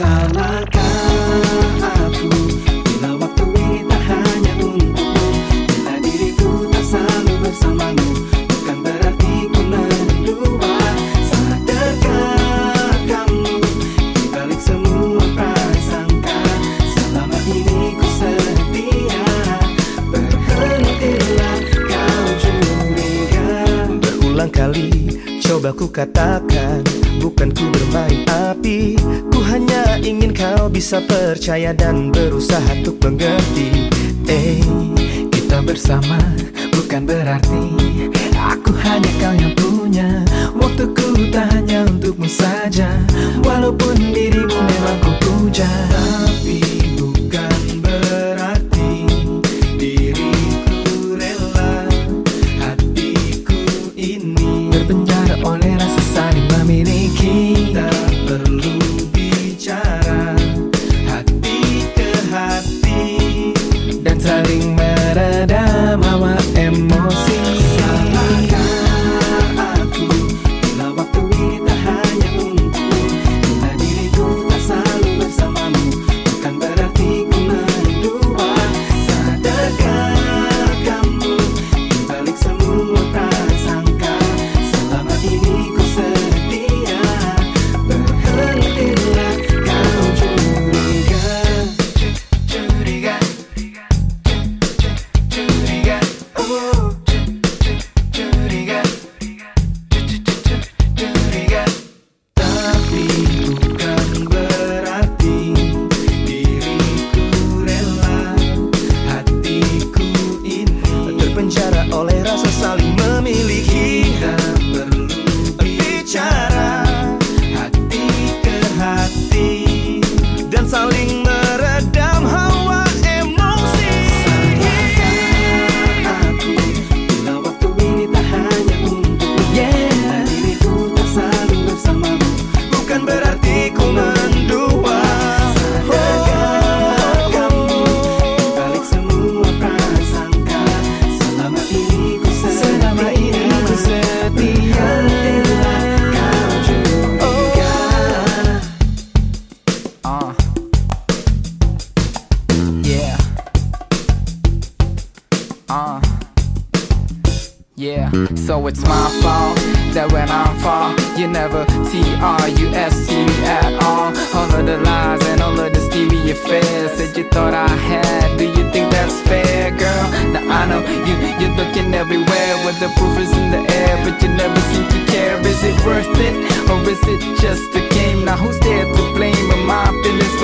Salahkah aku bila waktu kita hanya untukmu. Bila diriku tak selalu bersamamu bukan berarti ku merdua dekat kamu di balik semua prasangka? Selama ini ku setia. Berhentilah kau curiga. Berulang kali Coba ku katakan Bukan ku bermain api. Ku hanya ingin kau bisa percaya Dan berusaha untuk mengerti. Eh, kita bersama Bukan berarti Aku hanya kau yang punya. Waktuku tak hanya untukmu saja. Walaupun dirimu Dan Uh. Yeah, so it's my fault that when I'm far, you never T-R-U-S-T me at all. All of the lies and all of the steamy affairs that you thought I had. Do you think that's fair, girl? Now I know you, you're looking everywhere where the proof is in the air, but you never seem to care. Is it worth it, or is it just a game? Now who's there to blame? Am my feelings